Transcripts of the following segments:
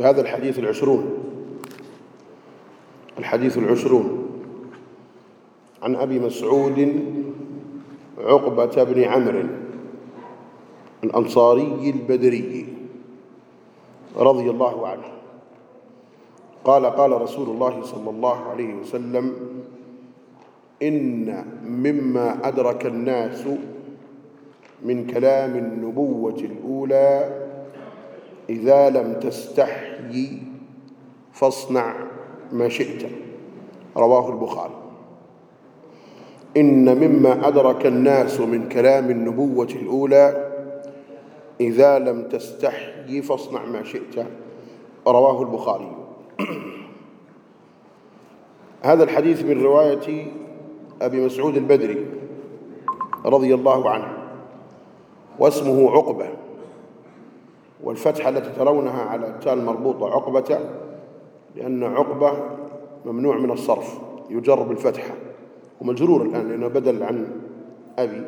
فهذا الحديث العشرون. الحديث العشرون. عن أبي مسعود عقبة بن عمرو الأنصاري البدري رضي الله عنه. قال قال رسول الله صلى الله عليه وسلم إن مما أدرك الناس من كلام النبوة الأولى إذا لم تستحي فاصنع ما شئت. رواه البخاري. إن مما أدرك الناس من كلام النبوة الأولى إذا لم تستحي فاصنع ما شئت. رواه البخاري. هذا الحديث من رواية أبي مسعود البدري رضي الله عنه واسمه عقبة. والفتحة التي ترونها على التاء المربوطة عقبة لأن عقبة ممنوع من الصرف يجر بالفتحة ومجرور الآن لأنه بدل عن أبي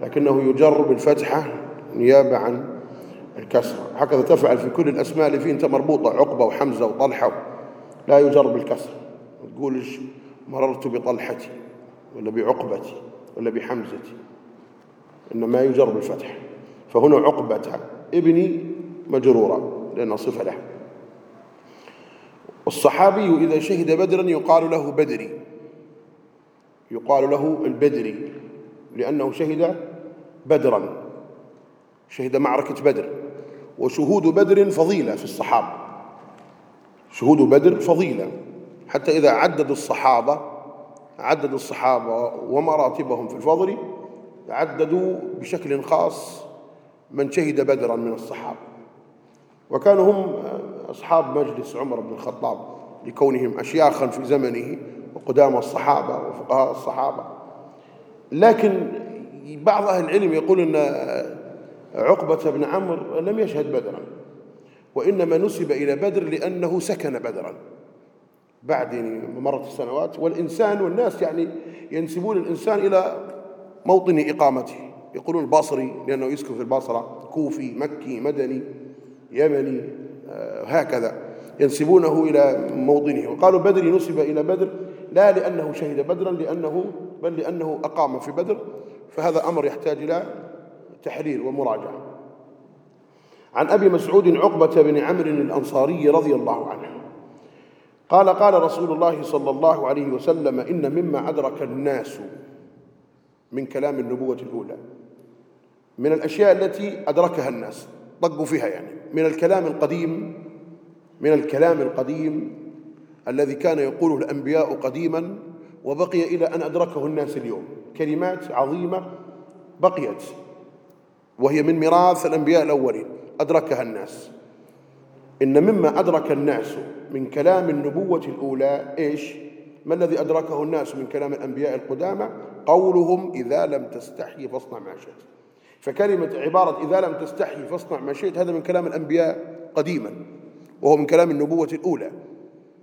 لكنه يجر بالفتحة نيابة عن الكسرة. هكذا تفعل في كل الأسماء اللي فيه أنت مربوطة عقبة وحمزة وطلحة لا يجر بالكسر ما تقولش مررت بطلحتي ولا بعقبتي ولا بحمزتي إنما يجر بالفتح فهنا عقبة ابني مجرورة لأنها صفة له. والصحابي إذا شهد بدرا يقال له بدري. يقال له البدري لأنه شهد بدرا. شهد معركة بدر. وشهود بدر فضيلة في الصحابة. شهود بدر فضيلة. حتى إذا عدد الصحابة عدد الصحابة ومراتبهم في الفضل عددوا بشكل خاص من شهد بدرا من الصحابة. وكانوا هم أصحاب مجلس عمر بن الخطاب لكونهم أشياخا في زمنه وقدام الصحابة وفقهاء الصحابة. لكن بعض أهل العلم يقول أن عقبة بن عمرو لم يشهد بدرا وإنما نسب إلى بدر لأنه سكن بدرا بعد مرت السنوات. والإنسان والناس يعني ينسبون الإنسان إلى موطن إقامته. يقولون البصري لأنه يسكن في البصرة كوفي مكي مدني يمني آه هكذا. ينسبونه إلى موطنه وقالوا بدري نسب إلى بدر لا لأنه شهد بدرا لأنه بل لأنه أقام في بدر فهذا أمر يحتاج إلى تحرير ومراجعة. عن أبي مسعود عقبة بن عمرو الأنصاري رضي الله عنه. قال قال رسول الله صلى الله عليه وسلم إن مما أدرك الناس من كلام النبوة الأولى. من الأشياء التي أدركها الناس طقوا فيها يعني. من الكلام القديم من الكلام القديم الذي كان يقوله الأنبياء قديما وبقي إلى أن أدركه الناس اليوم. كلمات عظيمة بقيت وهي من ميراث الأنبياء الأولين أدركها الناس. إن مما أدرك الناس من كلام النبوة الأولى إيش؟ ما الذي أدركه الناس من كلام الأنبياء القدامى؟ قولهم إذا لم تستحي فاصنع ما شئت. فكلمة عبارة إذا لم تستحي فاصنع ما شئت هذا من كلام الأنبياء قديما وهو من كلام النبوة الأولى.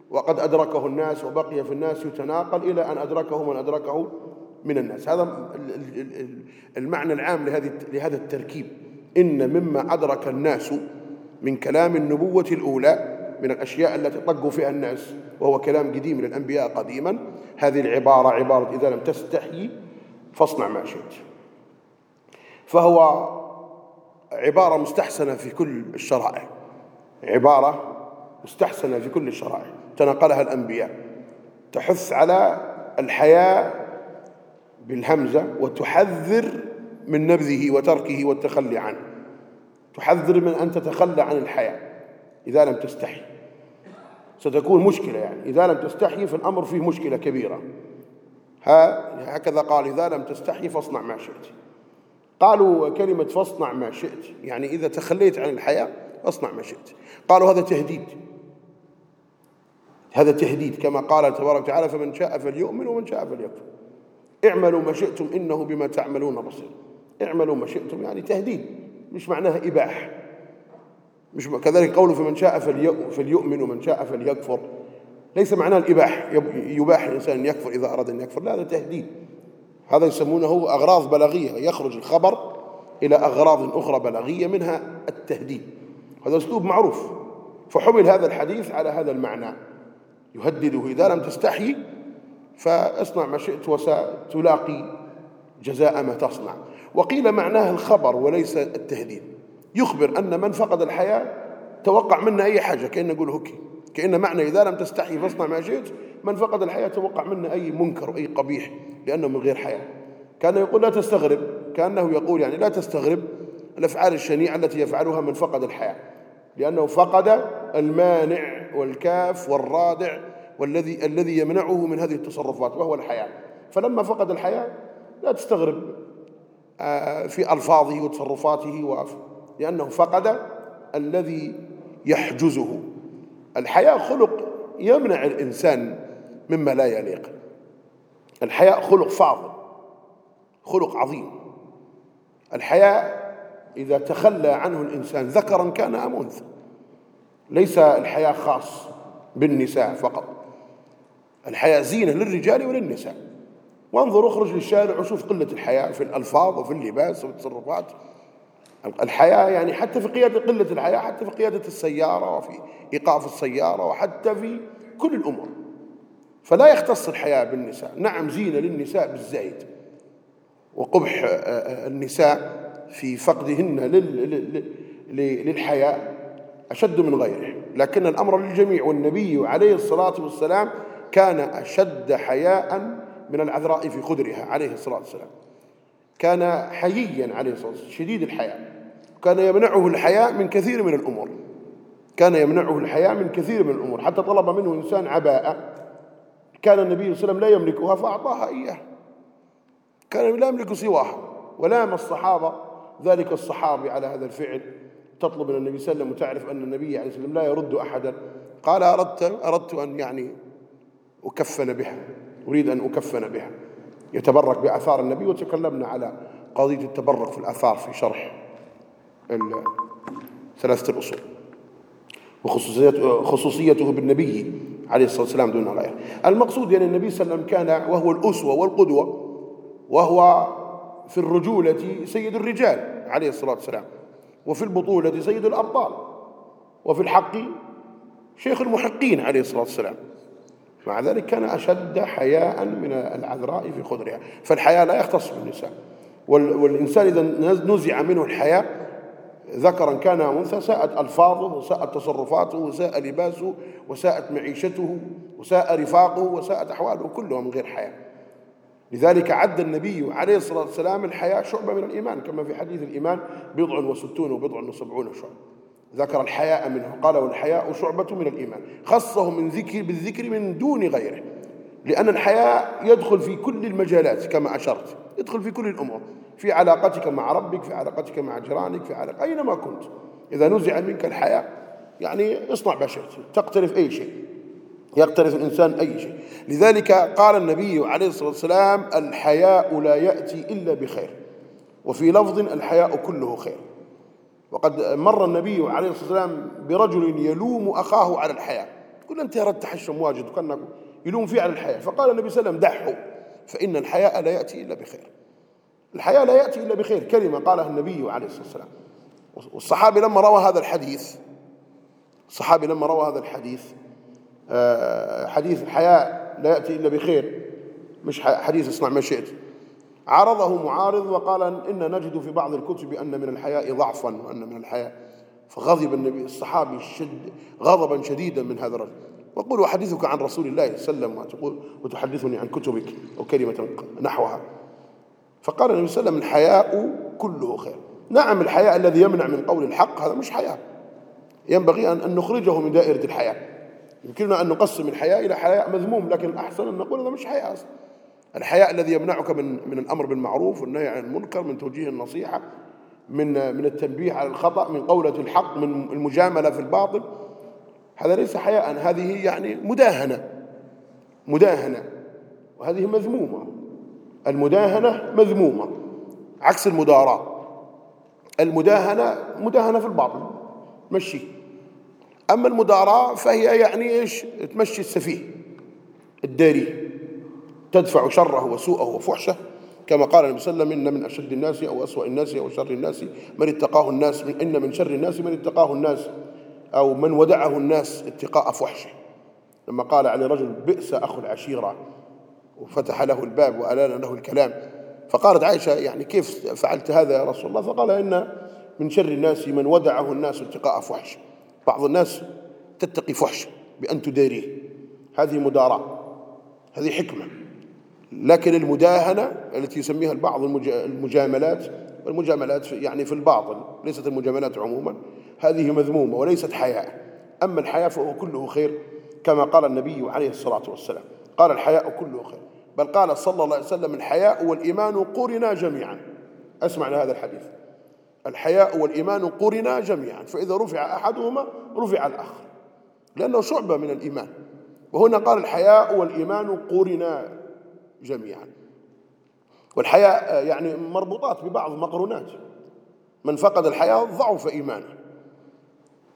وقد أدركه الناس وبقي في الناس يتناقل إلى أن أدركه من أدركه من الناس. هذا المعنى العام لهذا التركيب. إن مما أدرك الناس من كلام النبوة الأولى من الأشياء التي طقوا فيها الناس وهو كلام قديم للأنبياء قديما هذه العبارة عبارة إذا لم تستحي فاصنع ما شئت. فهو عبارة مستحسنة في كل الشرائع. عبارة مستحسنة في كل الشرائع. تنقلها الأنبياء. تحث على الحياة بالهمزة وتحذر من نبذه وتركه والتخلي عنه. تحذر من أن تتخلى عن الحياة إذا لم تستحي. ستكون مشكلة يعني. إذا لم تستحي فالأمر فيه مشكلة كبيرة. ها هكذا قال إذا لم تستحي فاصنع ما شئت. قالوا كلمة فاصنع ما شئت. يعني إذا تخليت عن الحياة اصنع ما شئت. قالوا هذا تهديد. هذا تهديد كما قال تبارك وتعالى فمن شاء فليؤمن ومن شاء فليكفر. اعملوا ما شئتم إنه بما تعملون بصير. اعملوا ما شئتم يعني تهديد مش معناها إباح مش كذلك قوله فمن شاء فليؤمن ومن شاء فليكفر. ليس معناه الإباح يباح الإنسان أن يكفر إذا أراد أن يكفر. لا هذا تهديد. هذا يسمونه أغراض بلاغية يخرج الخبر إلى أغراض أخرى بلاغية منها التهديد. هذا أسلوب معروف. فحمل هذا الحديث على هذا المعنى. يهدده إذا لم تستحي فاصنع ما شئت وستلاقي جزاء ما تصنع. وقيل معناه الخبر وليس التهديد. يخبر أن من فقد الحياة توقع منا أي حاجة كأن نقول هكي كأن معنى إذا لم تستحي فاصنع ما شئت من فقد الحياة توقع منا أي منكر أي قبيح لأنه من غير حياة. كان يقول لا تستغرب كأنه يقول يعني لا تستغرب الأفعال الشنيعة التي يفعلها من فقد الحياة. لأنه فقد المانع والكاف والرادع والذي الذي يمنعه من هذه التصرفات وهو الحياة. فلما فقد الحياة لا تستغرب آه، في ألفاظه وتصرفاته لأنه فقد الذي يحجزه. الحياة خلق يمنع الإنسان مما لا يليق. الحياء خلق فاضل خلق عظيم. الحياء إذا تخلى عنه الإنسان ذكرا كان أم أنثى ليس الحياء خاص بالنساء فقط. الحياء زينة للرجال وللنساء. وانظر اخرج للشارع وشوف قلة الحياء في الألفاظ وفي اللباس وفي التصرفات. الحياة يعني حتى في قيادة قلة الحياة حتى في قيادة السيارة وفي إيقاف السيارة وحتى في كل الأمور. فلا يختص الحياة بالنساء. نعم زينة للنساء بالزايد وقبح النساء في فقدهن للحياة أشد من غيره. لكن الأمر للجميع. والنبي عليه الصلاة والسلام كان أشد حياء من العذراء في خدرها عليه الصلاة والسلام. كان حييا عليه الصلاة والسلام شديد الحياء. كان يمنعه الحياء من كثير من الأمور. كان يمنعه الحياء من كثير من الأمور. حتى طلب منه إنسان عباءة. كان النبي صلى الله عليه وسلم لا يملكها فأعطاها إياه. كان لا يملك سواها ولام الصحابة. ذلك الصحابي على هذا الفعل. تطلب من النبي صلى الله عليه وسلم وتعرف أن النبي عليه الصلاة والسلام لا يرد أحدا. قال أردت, أردت أن يعني أكفن بها. أريد أن أكفن بها. يتبرك بآثار النبي وتكلمنا على قضية التبرك في الآثار في شرح ثلاثة الأصول. وخصوصيته بالنبي عليه الصلاة والسلام دون غيره. المقصود يعني النبي صلى الله عليه وسلم كان وهو الأسوة والقدوة وهو في الرجولة سيد الرجال عليه الصلاة والسلام وفي البطولة سيد الأبطال وفي الحق شيخ المحقين عليه الصلاة والسلام. مع ذلك كان أشد حياء من العذراء في خدرها فالحياء لا يختص بالنساء. والإنسان إذا نزع منه الحياء ذكرا كان أنثى ساءت ألفاظه وساءت تصرفاته وساء لباسه وساءت معيشته وساء رفاقه وساءت أحواله كلها من غير حياء. لذلك عد النبي عليه الصلاة والسلام الحياء شعبة من الإيمان كما في حديث الإيمان بضع وستون وبضع وسبعون شعبة. ذكر الحياء منه قال والحياء شعبة من الإيمان. خصه من ذكر بالذكر من دون غيره لأن الحياء يدخل في كل المجالات كما أشرت. يدخل في كل الأمور. في علاقتك مع ربك في علاقتك مع جيرانك في علاقة أينما كنت. إذا نزع منك الحياء يعني اصنع شئت تقترف أي شيء. يقترف الإنسان أي شيء. لذلك قال النبي عليه الصلاة والسلام الحياء لا يأتي إلا بخير. وفي لفظ الحياء كله خير. وقد مر النبي عليه الصلاة والسلام برجل يلوم أخاه على الحياء يقول أنت يا رد تحشم واجد وكان يلوم فيه على الحياء فقال النبي صلى الله عليه وسلم دحه فإن الحياء لا يأتي إلا بخير. الحياء لا يأتي إلا بخير. كلمة قالها النبي عليه الصلاة والسلام. والصحابي لما روى هذا الحديث الصحابي لما روى هذا الحديث آه، حديث الحياء لا يأتي إلا بخير مش حديث اصنع ما شئت. عارضه معارض وقال إن نجد في بعض الكتب أن من الحياء ضعفا وأن من الحياء فغضب النبي الصحابي شد غضبا شديدا من هذا الرجل. وقل أحدثك عن رسول الله صلى الله عليه وسلم وتحدثني عن كتبك أو كلمة نحوها. فقال النبي صلى الله عليه وسلم الحياء كله خير. نعم الحياء الذي يمنع من قول الحق هذا مش حياء. ينبغي أن نخرجه من دائرة الحياء. يمكننا أن نقسم الحياء إلى حياء مذموم لكن الأحسن أن نقول هذا مش حياء أصلا. الحياء الذي يمنعك من من الأمر بالمعروف والنهي عن المنكر من توجيه النصيحة من من التنبيه على الخطأ من قولة الحق من المجاملة في الباطل. هذا ليس حياء هذه يعني مداهنة. مداهنة. وهذه مذمومة. المداهنة مذمومة. عكس المداراة. المداهنة مداهنة في الباطل. مشي. أما المداراة فهي يعني إيش؟ تمشي السفيه. الداري. تدفع شره وسوءه وفحشه كما قال النبي صلى الله عليه وسلم إن من أشد الناس أو أسوأ الناس أو شر الناس من اتقاه الناس من إن من شر الناس من اتقاه الناس أو من ودعه الناس اتقاء فحشه. لما قال على رجل بئس أخو العشيرة وفتح له الباب وألان له الكلام. فقالت عائشة يعني كيف فعلت هذا يا رسول الله؟ فقال إن من شر الناس من ودعه الناس اتقاء فحش. بعض الناس تتقي فحش بأن تداريه. هذه مداراة هذه حكمة. لكن المداهنة التي يسميها البعض المجاملات والمجاملات يعني في الباطل ليست المجاملات عموما هذه مذمومة وليست حياء. أما الحياء فهو كله خير كما قال النبي عليه الصلاة والسلام. قال الحياء كله خير. بل قال صلى الله عليه وسلم الحياء والإيمان قرنا جميعا. أسمع هذا الحديث. الحياء والإيمان قرنا جميعا. فإذا رفع أحدهما رفع الآخر. لأنه شعبة من الإيمان. وهنا قال الحياء والإيمان قرنا. جميعا. والحياء يعني مربوطات ببعض مقرونات. من فقد الحياء ضعف إيمانه.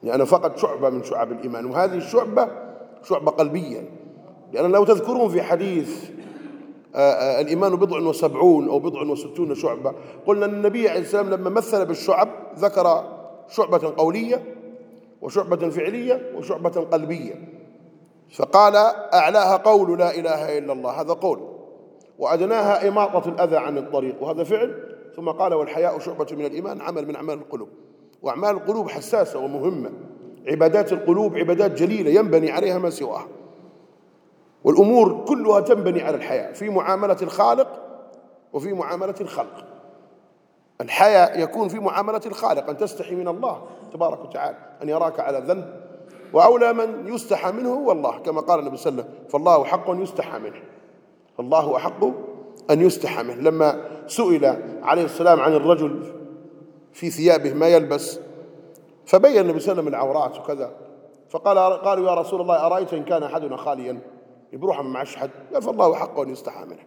لأنه فقد شعبة من شعب الإيمان. وهذه الشعبة شعبة قلبية. لأن لو تذكرون في حديث آه، آه، الإيمان بضع وسبعون أو بضع وستون شعبة قلنا النبي عليه السلام لما مثل بالشعب ذكر شعبة قولية وشعبة فعلية وشعبة قلبية. فقال أعلاها قول لا إله إلا الله. هذا قول. وأدناها إماطة الأذى عن الطريق وهذا فعل. ثم قال والحياء شعبة من الإيمان عمل من أعمال القلوب. وأعمال القلوب حساسة ومهمة. عبادات القلوب عبادات جليلة ينبني عليها ما سواها. والأمور كلها تنبني على الحياء. في معاملة الخالق وفي معاملة الخلق. الحياء يكون في معاملة الخالق أن تستحي من الله تبارك وتعالى أن يراك على ذنب. وأولى من يستحى منه هو الله كما قال النبي صلى الله عليه وسلم فالله حق يستحى منه. فالله أحق أن يستحى منه لما سئل عليه السلام عن الرجل في ثيابه ما يلبس فبين النبي صلى الله عليه وسلم العورات وكذا فقال قالوا يا رسول الله أرأيت إن كان أحدنا خاليا؟ بروحه ما معش حد قال فالله أحق أن يستحى منه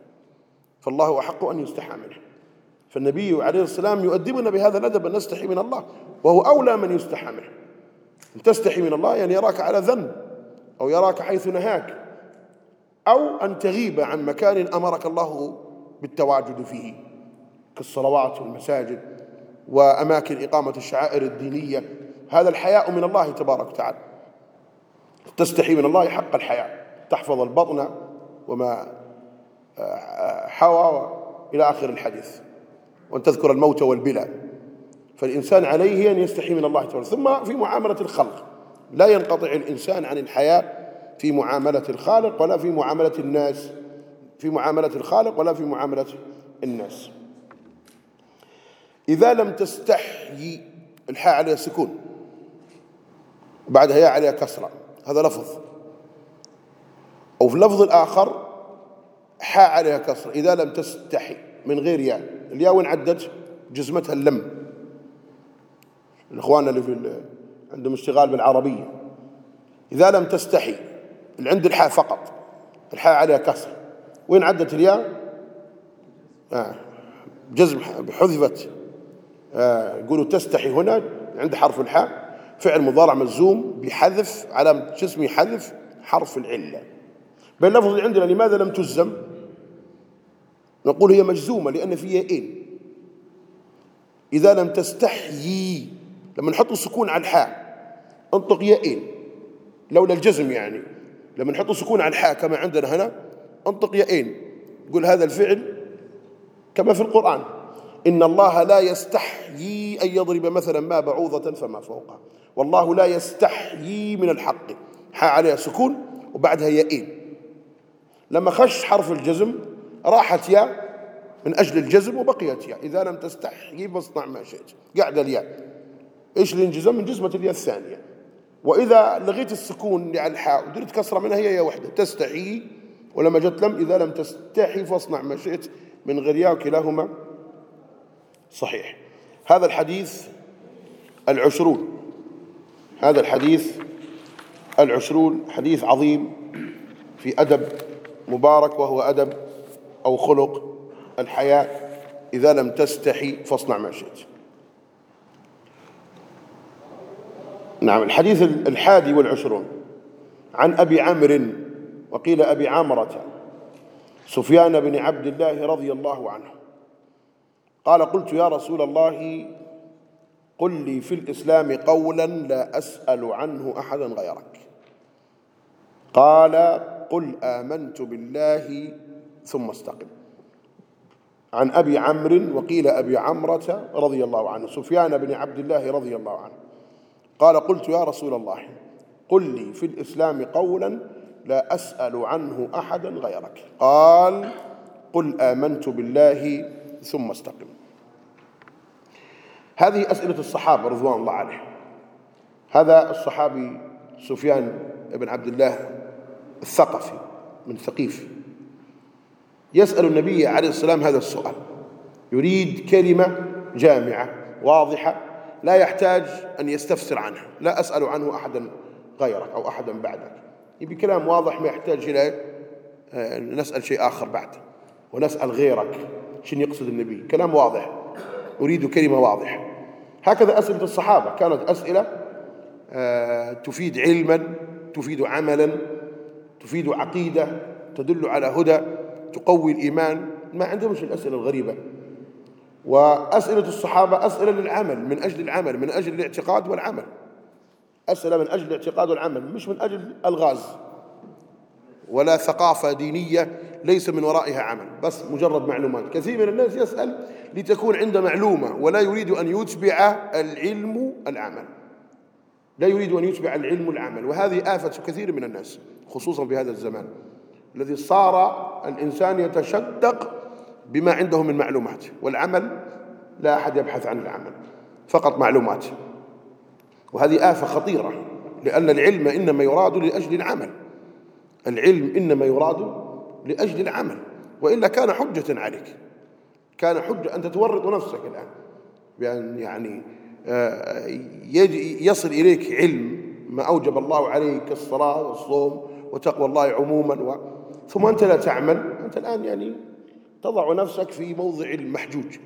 فالله أحق أن يستحى منه فالنبي عليه السلام يؤدبنا بهذا الأدب أن نستحي من الله وهو أولى من يستحى منه أن تستحي من الله يعني يراك على ذنب أو يراك حيث نهاك. أو أن تغيب عن مكان أمرك الله بالتواجد فيه كالصلوات والمساجد وأماكن إقامة الشعائر الدينية. هذا الحياء من الله تبارك وتعالى. تستحي من الله حق الحياء. تحفظ البطن وما آه، حوى إلى آخر الحديث. وأن تذكر الموت والبلى فالإنسان عليه أن يستحي من الله تعالى ثم في معاملة الخلق. لا ينقطع الإنسان عن الحياء في معاملة الخالق ولا في معاملة الناس. في معاملة الخالق ولا في معاملة الناس. إذا لم تستحي الحاء عليها سكون وبعدها يا عليها كسرة. هذا لفظ. أو في اللفظ الآخر حاء عليها كسر إذا لم تستحي من غير ياء. الياء وين عدت؟ جزمتها اللم. الإخوان اللي في عندهم اشتغال بالعربية. إذا لم تستحي عند الحاء فقط. الحاء عليها كسر. وين عدت الياء؟ آه جزم حذفت. آه يقولوا تستحي هنا عند حرف الحاء. فعل مضارع مجزوم بحذف علامة جسمي حذف حرف العلة. بين اللي عندنا لماذا لم تجزم نقول هي مجزومة لأن فيها إين إذا لم تستحيي لما نحط السكون على الحاء أنطق يائين لولا الجزم يعني. لما نحط سكون على الحاء كما عندنا هنا أنطق يائين قل هذا الفعل كما في القرآن. إن الله لا يستحيي أن يضرب مثلا ما بعوضة فما فوقها. والله لا يستحيي من الحق. حاء عليها سكون وبعدها يائين لما خش حرف الجزم راحت ياء من أجل الجزم وبقيت ياء إذا لم تستحيي فاصنع ما شئت. قاعدة الياء. إيش الانجزام؟ من جزمة الياء الثانية. وإذا لغيت السكون على الحاء ودرت كسرة منها هي يا وحدة. تستحي ولما جت لم إذا لم تستحي فاصنع ما شئت من غير ياء وكلاهما. صحيح. هذا الحديث العشرون. هذا الحديث العشرون. حديث عظيم في أدب مبارك وهو أدب أو خلق الحياة. إذا لم تستحي فاصنع ما شئت. نعم الحديث الحادي والعشرون. عن أبي عمرو وقيل أبي عمرة سفيان بن عبد الله رضي الله عنه. قال قلت يا رسول الله قل لي في الإسلام قولا لا أسأل عنه أحدا غيرك. قال قل آمنت بالله ثم استقم. عن أبي عمرو وقيل أبي عمرة رضي الله عنه سفيان بن عبد الله رضي الله عنه. قال قلت يا رسول الله قل لي في الإسلام قولا لا أسأل عنه أحدا غيرك. قال قل آمنت بالله ثم استقم. هذه أسئلة الصحابة رضوان الله عليهم. هذا الصحابي سفيان بن عبد الله الثقفي من ثقيف. يسأل النبي عليه السلام هذا السؤال. يريد كلمة جامعة واضحة لا يحتاج أن يستفسر عنها لا أسأل عنه أحدا غيرك أو أحدا بعدك. يبي كلام واضح ما يحتاج إلى آه، نسأل شيء آخر بعد ونسأل غيرك شنو يقصد النبي. كلام واضح. أريد كلمة واضحة. هكذا أسئلة الصحابة. كانت أسئلة آه، تفيد علما تفيد عملا تفيد عقيدة تدل على هدى تقوي الإيمان. ما عندهمش الأسئلة الغريبة. وأسئلة الصحابة أسئلة للعمل من أجل العمل من أجل الاعتقاد والعمل. أسئلة من أجل الاعتقاد والعمل مش من أجل الغاز. ولا ثقافة دينية ليس من ورائها عمل بس مجرد معلومات. كثير من الناس يسأل لتكون عنده معلومة ولا يريد أن يتبع العلم العمل. لا يريد أن يتبع العلم العمل وهذه آفة كثير من الناس خصوصا في هذا الزمان. الذي صار الإنسان يتشدق بما عنده من معلومات. والعمل لا أحد يبحث عن العمل فقط معلومات. وهذه آفة خطيرة لأن العلم إنما يراد لأجل العمل. العلم إنما يراد لأجل العمل. وإلا كان حجة عليك. كان حجة أن تتورط نفسك الآن. بأن يعني آه، يصل إليك علم ما أوجب الله عليك كالصلاة والصوم وتقوى الله عموما و... ثم أنت لا تعمل. أنت الآن يعني تضع نفسك في موضع المحجوج.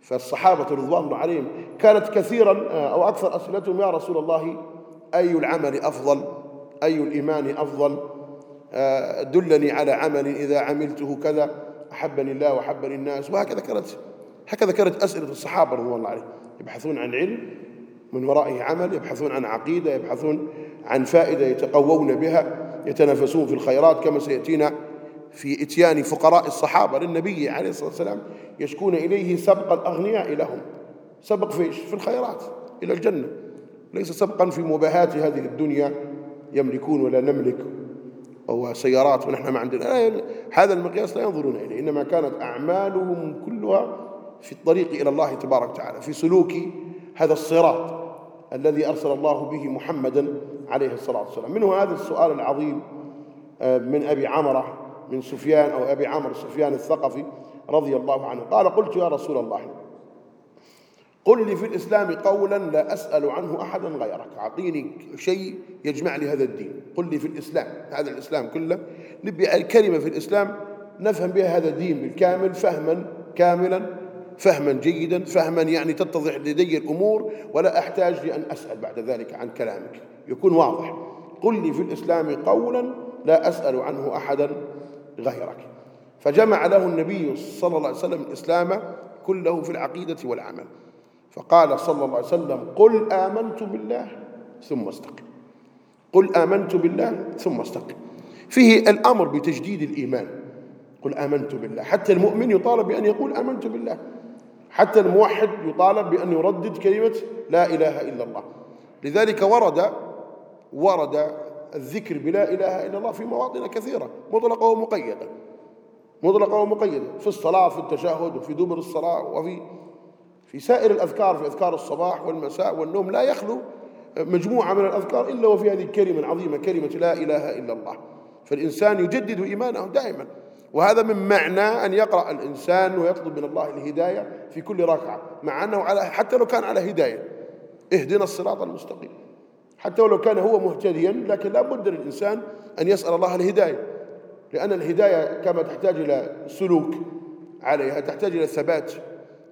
فالصحابة رضوان عليهم كانت كثيرا آه، أو أكثر أسئلتهم يا رسول الله أي العمل أفضل؟ أي الإيمان أفضل؟ آه، دلني على عمل إذا عملته كذا أحبني الله وأحبني الناس. وهكذا كانت هكذا كانت أسئلة الصحابة رضوان الله عليهم. يبحثون عن علم من ورائه عمل يبحثون عن عقيدة يبحثون عن فائدة يتقوون بها يتنافسون في الخيرات كما سيأتينا في إتيان فقراء الصحابة للنبي عليه الصلاة والسلام يشكون إليه سبق الأغنياء لهم. سبق فيش في الخيرات إلى الجنة. ليس سبقا في مباهات هذه الدنيا يملكون ولا نملك. أو سيارات ونحن ما عندنا. هذا المقياس لا ينظرون إليه. إنما كانت أعمالهم كلها في الطريق إلى الله تبارك وتعالى في سلوك هذا الصراط الذي أرسل الله به محمدا عليه الصلاة والسلام. منه هذا السؤال العظيم آه، من أبي عمرة من سفيان أو أبي عمرو سفيان الثقفي رضي الله عنه. قال قلت يا رسول الله قل لي في الإسلام قولا لا أسأل عنه أحدا غيرك. أعطيني شيء يجمع لي هذا الدين. قل لي في الإسلام هذا الإسلام كله. نبي الكلمة في الإسلام نفهم بها هذا الدين بالكامل فهما كاملا فهما جيدا فهما يعني تتضح لدي الأمور ولا أحتاج لأن أسأل بعد ذلك عن كلامك. يكون واضح. قل لي في الإسلام قولا لا أسأل عنه أحدا غيرك. فجمع له النبي صلى الله عليه وسلم الإسلام كله في العقيدة والعمل. فقال صلى الله عليه وسلم قل آمنت بالله ثم استقم. قل آمنت بالله ثم استقم. فيه الأمر بتجديد الإيمان. قل آمنت بالله. حتى المؤمن يطالب بأن يقول آمنت بالله. حتى الموحد يطالب بأن يردد كلمة لا إله إلا الله. لذلك ورد ورد الذكر بلا إله إلا الله في مواطن كثيرة. مطلقة ومقيدة مطلقة ومقيدة في الصلاة في التشهد وفي دبر الصلاة وفي في سائر الأذكار في أذكار الصباح والمساء والنوم. لا يخلو مجموعة من الأذكار إلا وفي هذه الكلمة العظيمة كلمة لا إله إلا الله. فالإنسان يجدد إيمانه دائما. وهذا من معنى أن يقرأ الإنسان ويطلب من الله الهداية في كل ركعة مع أنه على حتى لو كان على هداية. اهدنا الصراط المستقيم. حتى ولو كان هو مهتديا لكن لا بد للإنسان أن يسأل الله الهداية. لأن الهداية كما تحتاج إلى سلوك عليها تحتاج إلى ثبات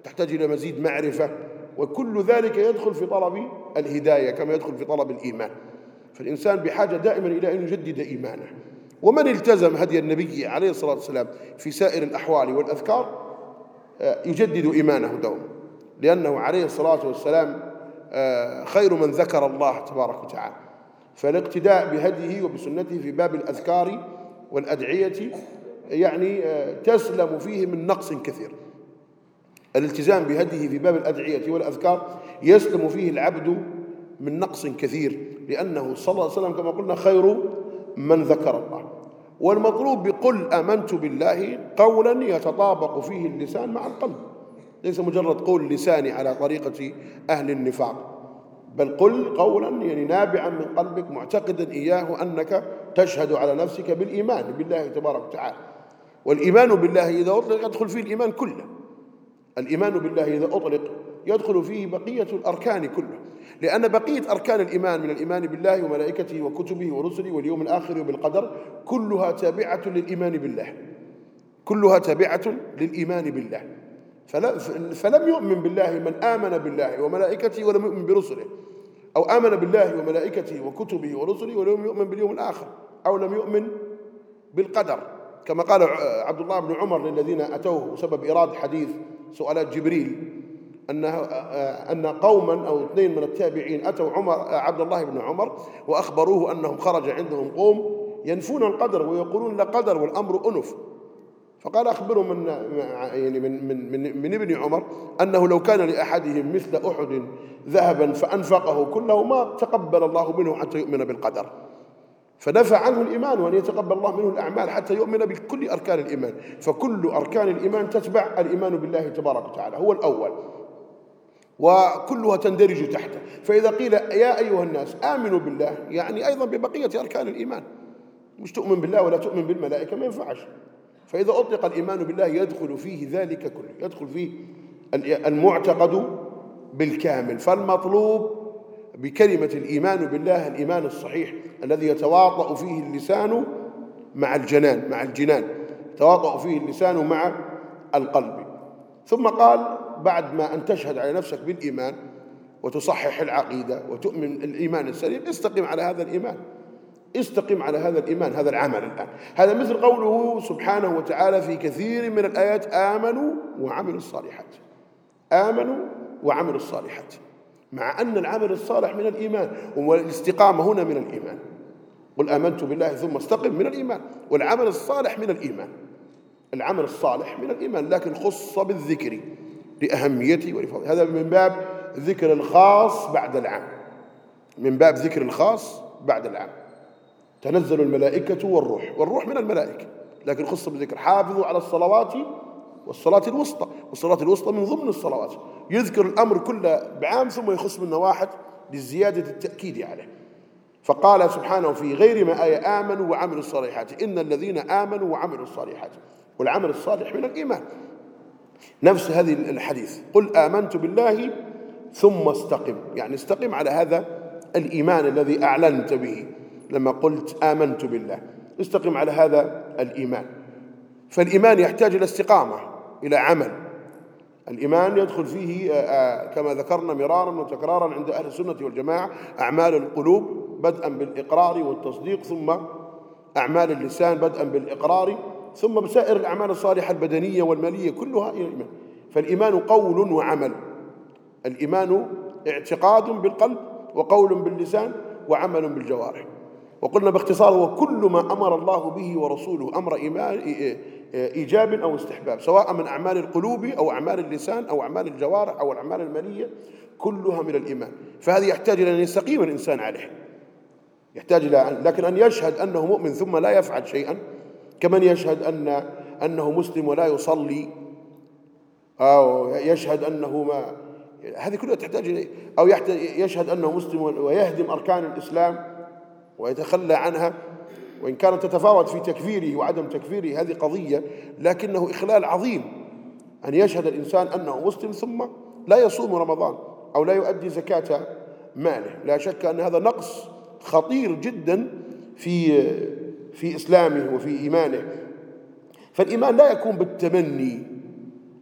تحتاج إلى مزيد معرفة. وكل ذلك يدخل في طلب الهداية كما يدخل في طلب الإيمان. فالإنسان بحاجة دائما إلى أن يجدد إيمانه. ومن التزم هدي النبي عليه الصلاة والسلام في سائر الأحوال والأذكار؟ آه، يجدد إيمانه دوما لأنه عليه الصلاة والسلام خير من ذكر الله تبارك وتعالى. فالاقتداء بهديه وبسنته في باب الأذكار والأدعية يعني آه، تسلم فيه من نقص كثير. الالتزام بهديه في باب الأدعية والأذكار يسلم فيه العبد من نقص كثير لأنه صلى الله عليه وسلم كما قلنا خير من ذكر الله. والمطلوب بقل آمنت بالله قولا يتطابق فيه اللسان مع القلب. ليس مجرد قول لساني على طريقة أهل النفاق بل قل قولا يعني نابعا من قلبك معتقدا إياه أنك تشهد على نفسك بالإيمان بالله تبارك وتعالى. والإيمان بالله إذا أطلق يدخل فيه الإيمان كله. الإيمان بالله إذا أطلق يدخل فيه بقية الأركان كله لأن بقية أركان الإيمان من الإيمان بالله وملائكته وكتبه ورسله واليوم الآخر وبالقدر كلها تابعة للإيمان بالله. كلها تابعة للإيمان بالله. فلم يؤمن بالله من آمن بالله وملائكته ولم يؤمن برسله أو آمن بالله وملائكته وكتبه ورسله ولم يؤمن باليوم الآخر أو لم يؤمن بالقدر. كما قال عبد الله بن عمر للذين أتوه بسبب إيراد حديث سؤالات جبريل أن أن قوما أو اثنين من التابعين أتوا عمر عبد الله بن عمر وأخبروه أنهم خرج عندهم قوم ينفون القدر ويقولون لا قدر والأمر أنف. فقال أخبروا من يعني من من من, من ابن عمر أنه لو كان لأحدهم مثل أحد ذهبا فأنفقه كله ما تقبل الله منه حتى يؤمن بالقدر. فنفى عنه الإيمان وأن يتقبل الله منه الأعمال حتى يؤمن بكل أركان الإيمان. فكل أركان الإيمان تتبع الإيمان بالله تبارك وتعالى هو الأول. وكلها تندرج تحته. فإذا قيل يا أيها الناس آمنوا بالله يعني أيضا ببقية أركان الإيمان. مش تؤمن بالله ولا تؤمن بالملائكة ما ينفعش. فإذا أطلق الإيمان بالله يدخل فيه ذلك كله يدخل فيه المعتقد بالكامل. فالمطلوب بكلمة الإيمان بالله الإيمان الصحيح الذي يتواطأ فيه اللسان مع الجنان مع الجنان. يتواطأ فيه اللسان مع القلب. ثم قال بعد ما أن تشهد على نفسك بالإيمان وتصحح العقيدة وتؤمن الإيمان السليم استقم على هذا الإيمان. استقم على هذا الإيمان هذا العمل الآن. هذا مثل قوله سبحانه وتعالى في كثير من الآيات آمنوا وعملوا الصالحات. آمنوا وعملوا الصالحات. مع أن العمل الصالح من الإيمان والاستقامة هنا من الإيمان. قل آمنت بالله ثم استقم من الإيمان. والعمل الصالح من الإيمان. العمل الصالح من الإيمان لكن خص بالذكر لأهميته ولفضله. هذا من باب ذكر الخاص بعد العام. من باب ذكر الخاص بعد العام. تنزل الملائكة والروح والروح من الملائكة. لكن خص بالذكر حافظوا على الصلوات والصلاة الوسطى. والصلاة الوسطى من ضمن الصلوات. يذكر الأمر كله بعام ثم يخص منه واحد لزيادة التأكيد عليه. فقال سبحانه في غير ما آية آمنوا وعملوا الصالحات. إن الذين آمنوا وعملوا الصالحات. والعمل الصالح من الإيمان. نفس هذه الحديث. قل آمنت بالله ثم استقم. يعني استقم على هذا الإيمان الذي أعلنت به. لما قلت آمنت بالله. استقم على هذا الإيمان. فالإيمان يحتاج إلى استقامة إلى عمل. الإيمان يدخل فيه آه، آه، كما ذكرنا مرارا وتكرارا عند أهل السنة والجماعة أعمال القلوب بدءا بالإقرار والتصديق ثم أعمال اللسان بدءا بالإقرار ثم بسائر الأعمال الصالحة البدنية والمالية كلها إلى الإيمان. فالإيمان قول وعمل. الإيمان اعتقاد بالقلب وقول باللسان وعمل بالجوارح. وقلنا باختصار هو كل ما أمر الله به ورسوله أمر إيجاب أو استحباب سواء من أعمال القلوب أو أعمال اللسان أو أعمال الجوارح أو الأعمال المالية كلها من الإيمان. فهذه يحتاج إلى أن يستقيم الإنسان عليه. يحتاج إلى لكن أن يشهد أنه مؤمن ثم لا يفعل شيئا كمن يشهد أن أنه مسلم ولا يصلي أو يشهد أنه ما هذه كلها تحتاج إليه أو يشهد أنه مسلم ويهدم أركان الإسلام. ويتخلى عنها وإن كانت تتفاوت في تكفيره وعدم تكفيره هذه قضية لكنه إخلال عظيم. أن يشهد الإنسان أنه مسلم ثم لا يصوم رمضان أو لا يؤدي زكاة ماله. لا شك أن هذا نقص خطير جدا في في إسلامه وفي إيمانه. فالإيمان لا يكون بالتمني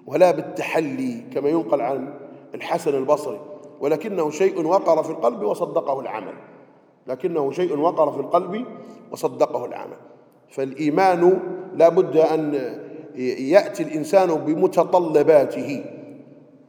ولا بالتحلي كما ينقل عن الحسن البصري ولكنه شيء وقر في القلب وصدقه العمل. لكنه شيء وقر في القلب وصدقه العمل. فالإيمان لا بد أن يأتي الإنسان بمتطلباته.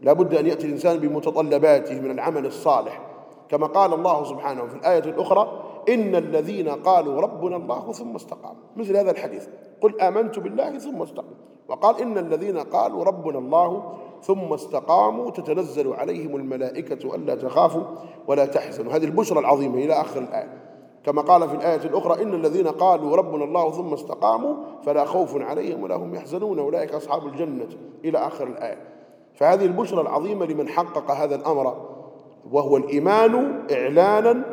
لا بد أن يأتي الإنسان بمتطلباته من العمل الصالح. كما قال الله سبحانه في الآية الأخرى إن الذين قالوا ربنا الله ثم استقاموا. مثل هذا الحديث. قل آمنت بالله ثم استقاموا وقال إن الذين قالوا ربنا الله ثم استقاموا تتنزل عليهم الملائكة ألا تخافوا ولا تحزنوا. هذه البشرى العظيمة إلى آخر الآية. كما قال في الآية الأخرى إن الذين قالوا ربنا الله ثم استقاموا فلا خوف عليهم ولا هم يحزنون أولئك أصحاب الجنة. إلى آخر الآية. فهذه البشرى العظيمة لمن حقق هذا الأمر وهو الإيمان إعلانا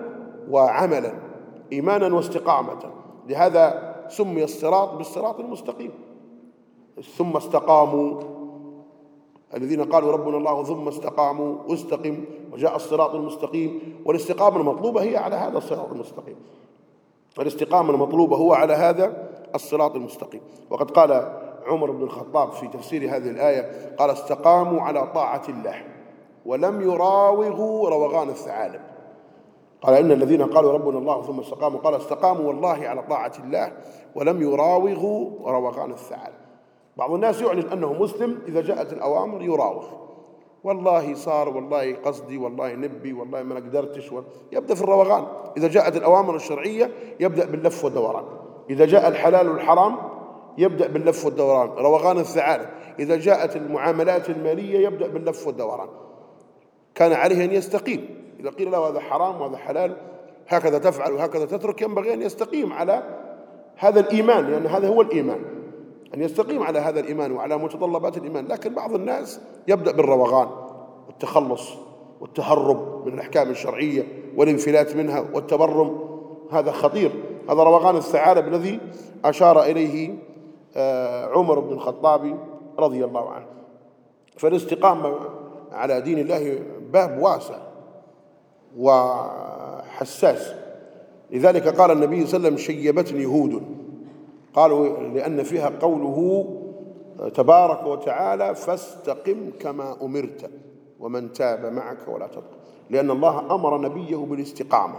وعملا إيمانا واستقامة. لهذا سمي الصراط بالصراط المستقيم. ثم استقاموا. الذين قالوا ربنا الله ثم استقاموا واستقم وجاء الصراط المستقيم. والاستقامة المطلوبة هي على هذا الصراط المستقيم. الاستقامة المطلوبة هو على هذا الصراط المستقيم. وقد قال عمر بن الخطاب في تفسير هذه الآية قال استقاموا على طاعة الله ولم يراوغوا روغان الثعالب. قال إن الذين قالوا ربنا الله ثم استقاموا قال استقاموا والله على طاعة الله ولم يراوغوا روغان الثعالب. بعض الناس يعلن أنه مسلم إذا جاءت الأوامر يراوغ. والله صار والله قصدي والله نبي والله ما قدرتش يبدأ في الروغان. إذا جاءت الأوامر الشرعية يبدأ باللف والدوران. إذا جاء الحلال والحرام يبدأ باللف والدوران. روغان الثعالب. إذا جاءت المعاملات المالية يبدأ باللف والدوران. كان عليه أن يستقيم. إذا قيل له هذا حرام وهذا حلال هكذا تفعل وهكذا تترك ينبغي أن يستقيم على هذا الإيمان لأن هذا هو الإيمان. أن يستقيم على هذا الإيمان وعلى متطلبات الإيمان. لكن بعض الناس يبدأ بالروغان والتخلص والتهرب من الأحكام الشرعية والانفلات منها والتبرم. هذا خطير. هذا روغان الثعالب الذي أشار إليه آه، عمر بن الخطاب رضي الله عنه. فالاستقامة على دين الله باب واسع وحساس. لذلك قال النبي صلى الله عليه وسلم شيبتني هود. قالوا لأن فيها قوله تبارك وتعالى فاستقم كما أمرت ومن تاب معك ولا تطغى لأن الله أمر نبيه بالاستقامة.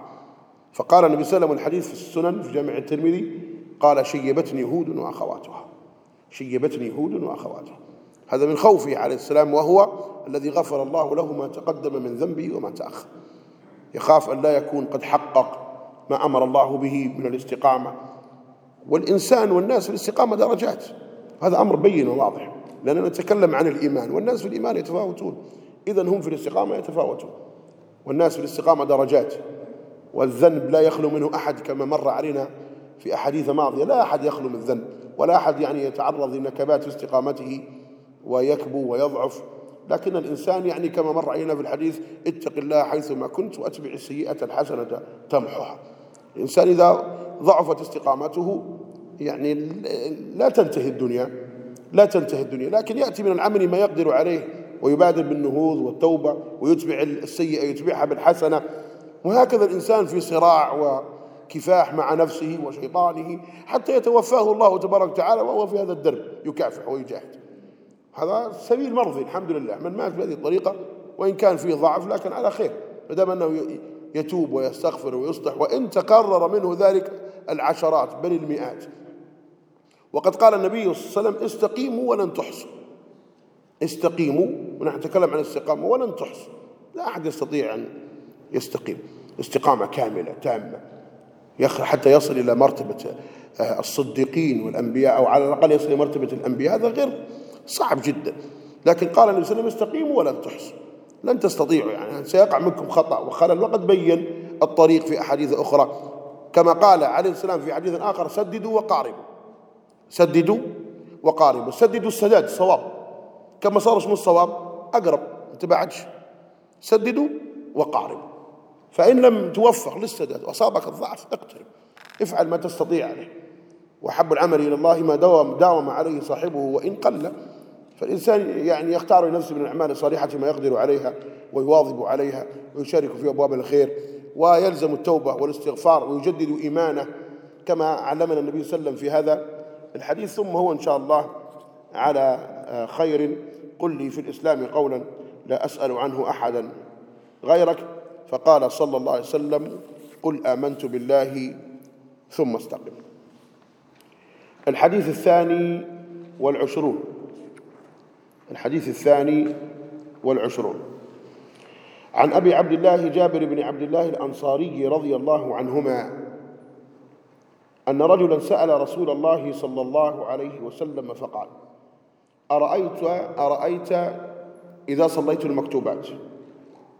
فقال النبي صلى الله عليه وسلم الحديث في السنن في جامع الترمذي قال شيبتني هود وأخواتها. شيبتني هود وأخواتها. هذا من خوفه عليه السلام وهو الذي غفر الله له ما تقدم من ذنبه وما تأخر. يخاف أن لا يكون قد حقق ما أمر الله به من الاستقامة. والإنسان والناس في الاستقامة درجات. هذا أمر بين وواضح. لأننا نتكلم عن الإيمان. والناس في الإيمان يتفاوتون. إذا هم في الاستقامة يتفاوتون. والناس في الاستقامة درجات. والذنب لا يخلو منه أحد كما مر علينا في أحاديث ماضية. لا أحد يخلو من ذنب ولا أحد يعني يتعرض لنكبات استقامته ويكبو ويضعف. لكن الإنسان يعني كما مر علينا في الحديث اتق الله حيثما كنت وأتبع السيئة الحسنة تمحها الإنسان إذا ضعفت استقامته يعني لا تنتهي الدنيا لا تنتهي الدنيا لكن يأتي من العمل ما يقدر عليه ويبادر بالنهوض والتوبة ويتبع السيئة يتبعها بالحسنة. وهكذا الإنسان في صراع وكفاح مع نفسه وشيطانه حتى يتوفاه الله تبارك وتعالى وهو في هذا الدرب يكافح ويجاهد. هذا سبيل مرضي الحمد لله من مات بهذه الطريقة وإن كان فيه ضعف لكن على خير ما دام أنه يتوب ويستغفر ويصلح وإن تكرر منه ذلك العشرات بل المئات. وقد قال النبي صلى الله عليه وسلم استقيموا ولن تحصوا. استقيموا ونحن نتكلم عن الاستقامة ولن تحصوا. لا أحد يستطيع أن يستقيم. استقامة كاملة تامة. حتى يصل إلى مرتبة آه، الصديقين والأنبياء أو على الأقل يصل إلى مرتبة الأنبياء. هذا غير صعب جدا. لكن قال النبي صلى الله عليه وسلم استقيموا ولن تحصوا. لن تستطيعوا يعني سيقع منكم خطأ. وخلل وقد بين الطريق في أحاديث أخرى. كما قال عليه السلام في حديث آخر سددوا وقاربوا. سددوا وقاربوا. سددوا السداد الصواب كما صار اسمه الصواب أقرب أنت بعدش سددوا وقاربوا. فإن لم توفق للسداد وأصابك الضعف اقترب. افعل ما تستطيع عليه. وحب العمل إلى الله ما داوم, داوم عليه صاحبه وإن قل فالإنسان يعني يختار لنفسه من الأعمال الصالحة ما يقدر عليها ويواظب عليها ويشارك في أبواب الخير ويلزم التوبة والاستغفار ويجدد إيمانه كما علمنا النبي صلى الله عليه وسلم في هذا. الحديث ثم هو إن شاء الله على خير. قل لي في الإسلام قولا لا أسأل عنه أحدا. غيرك؟ فقال صلى الله عليه وسلم قل آمنت بالله ثم استقم. الحديث الثاني والعشرون. الحديث الثاني والعشرون. عن أبي عبد الله جابر بن عبد الله الأنصاري رضي الله عنهما أن رجلا سأل رسول الله صلى الله عليه وسلم فقال أرأيت, أرأيت إذا صليت المكتوبات؟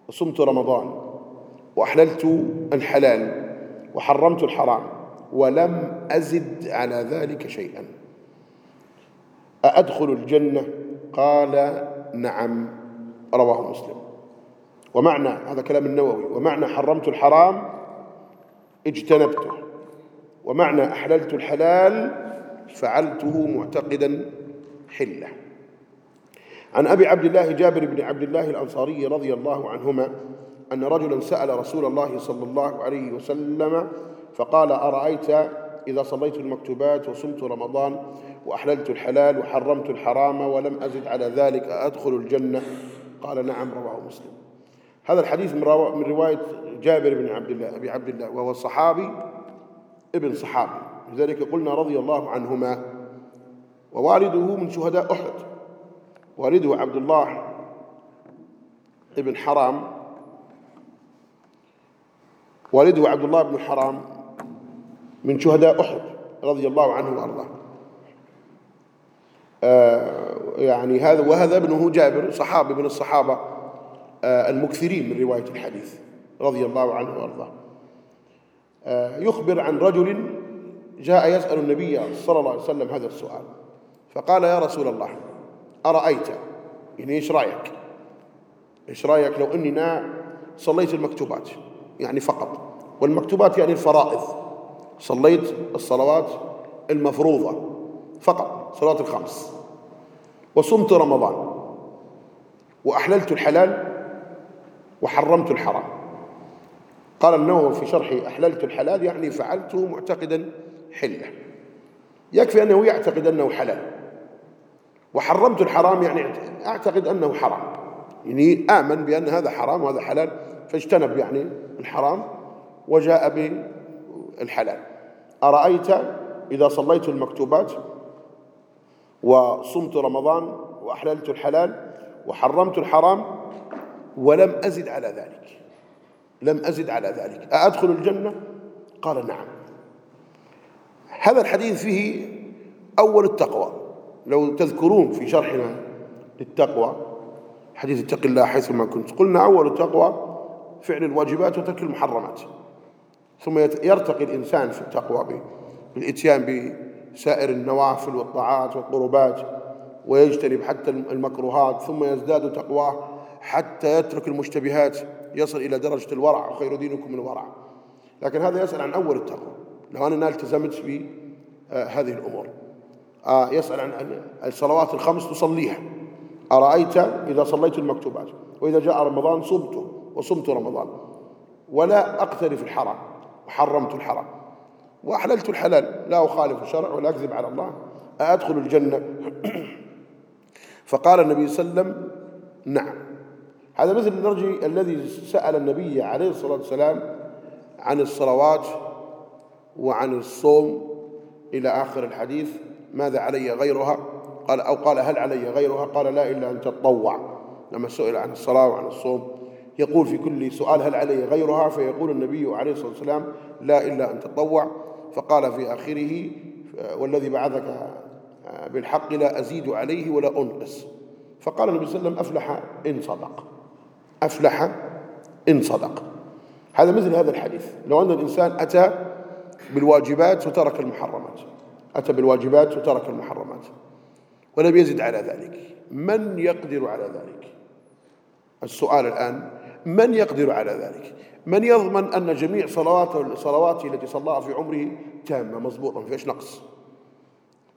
وصمت رمضان وأحللت الحلال وحرمت الحرام ولم أزد على ذلك شيئا. أأدخل الجنة؟ قال نعم رواه مسلم. ومعنى هذا كلام النووي ومعنى حرمت الحرام اجتنبته. ومعنى أحللت الحلال فعلته معتقدا حلة. عن أبي عبد الله جابر بن عبد الله الأنصاري رضي الله عنهما أن رجلا سأل رسول الله صلى الله عليه وسلم فقال أرأيت إذا صليت المكتوبات وصمت رمضان وأحللت الحلال وحرمت الحرام ولم أزد على ذلك أدخل الجنة؟ قال نعم رواه مسلم. هذا الحديث من رواية جابر بن عبد الله أبي عبد الله وهو صحابي ابن صحابي لذلك قلنا رضي الله عنهما. ووالده من شهداء أحد والده عبد الله ابن حرام والده عبد الله بن حرام من شهداء أحد رضي الله عنه وأرضاه. آه يعني هذا وهذا ابنه جابر صحابي من الصحابة آه المكثرين من رواية الحديث رضي الله عنه وأرضاه. يخبر عن رجل جاء يسأل النبي صلى الله عليه وسلم هذا السؤال. فقال يا رسول الله أرأيت؟ يعني إيش رأيك؟ إيش رأيك لو أننا صليت المكتوبات؟ يعني فقط. والمكتوبات يعني الفرائض. صليت الصلوات المفروضة فقط صلاة الخمس. وصمت رمضان. وأحللت الحلال وحرمت الحرام. قال النووي في شرحه أحللت الحلال يعني فعلته معتقدا حلة. يكفي أنه يعتقد أنه حلال. وحرمت الحرام يعني أعتقد أنه حرام. يعني آمن بأن هذا حرام وهذا حلال فاجتنب يعني الحرام وجاء بالحلال. أرأيت إذا صليت المكتوبات وصمت رمضان وأحللت الحلال وحرمت الحرام ولم أزد على ذلك. لم أزد على ذلك. أأدخل الجنة؟ قال نعم. هذا الحديث فيه أول التقوى. لو تذكرون في شرحنا للتقوى حديث اتق الله حيثما كنت قلنا أول التقوى فعل الواجبات وترك المحرمات. ثم يرتقي الإنسان في التقوى بالإتيان بسائر النوافل والطاعات والقربات ويجتنب حتى المكروهات ثم يزداد تقواه حتى يترك المشتبهات. يصل إلى درجة الورع وخير دينكم الورع. لكن هذا يسأل عن أول التقوى. لو أنا التزمت بهذه الأمور. آه يسأل عن الصلوات الخمس تصليها. أرأيت إذا صليت المكتوبات؟ وإذا جاء رمضان صمت وصمت رمضان. ولا أقترف الحرام. وحرمت الحرام. وأحللت الحلال. لا أخالف الشرع ولا أكذب على الله. أدخل الجنة؟ فقال النبي صلى الله عليه وسلم نعم. هذا مثل الرجل الذي سأل النبي عليه الصلاة والسلام عن الصلوات وعن الصوم إلى آخر الحديث ماذا علي غيرها؟ قال أو قال هل علي غيرها؟ قال لا إلا أن تتطوع لما سئل عن الصلاة وعن الصوم يقول في كل سؤال هل علي غيرها؟ فيقول النبي عليه الصلاة والسلام لا إلا أن تطوع. فقال في آخره والذي بعثك بالحق لا أزيد عليه ولا أنقص. فقال النبي صلى الله عليه وسلم أفلح إن صدق. أفلح إن صدق. هذا مثل هذا الحديث. لو أن الإنسان أتى بالواجبات وترك المحرمات. أتى بالواجبات وترك المحرمات. ولم يزد على ذلك. من يقدر على ذلك؟ السؤال الآن من يقدر على ذلك؟ من يضمن أن جميع صلواته صلواته التي صلاها في عمره تامة مضبوطة ما فيهاش نقص؟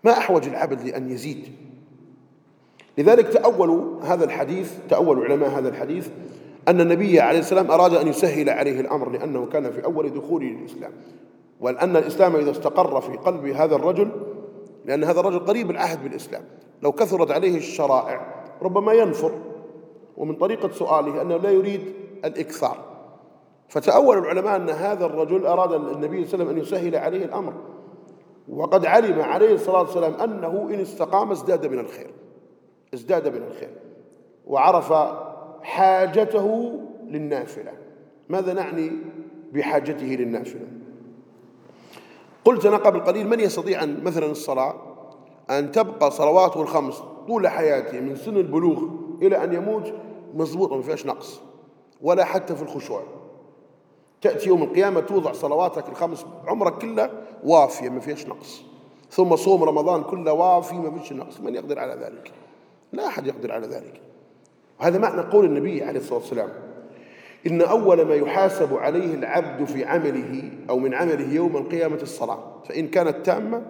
ما أحوج العبد لأن يزيد؟ لذلك تأولوا هذا الحديث تأولوا علماء هذا الحديث أن النبي عليه السلام أراد أن يسهل عليه الأمر لأنه كان في أول دخوله للإسلام وأن الإسلام إذا استقر في قلب هذا الرجل لأن هذا الرجل قريب العهد بالإسلام. لو كثرت عليه الشرائع ربما ينفر. ومن طريقة سؤاله أنه لا يريد الإكثار. فتأول العلماء أن هذا الرجل أراد النبي صلى الله عليه وسلم أن يسهل عليه الأمر. وقد علم عليه الصلاة والسلام أنه إن استقام ازداد من الخير. ازداد من الخير وعرف حاجته للنافلة. ماذا نعني بحاجته للنافلة؟ قلت أنا قبل قليل من يستطيع أن مثلا الصلاة أن تبقى صلواته الخمس طول حياته من سن البلوغ إلى أن يموت مضبوطة ما فيهاش نقص ولا حتى في الخشوع. تأتي يوم القيامة توضع صلواتك الخمس عمرك كله وافية ما فيهاش نقص. ثم صوم رمضان كله وافي ما فيش نقص من يقدر على ذلك؟ لا أحد يقدر على ذلك. وهذا معنى قول النبي عليه الصلاة والسلام إن أول ما يحاسب عليه العبد في عمله أو من عمله يوم القيامة الصلاة فإن كانت تامة